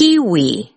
kiwi.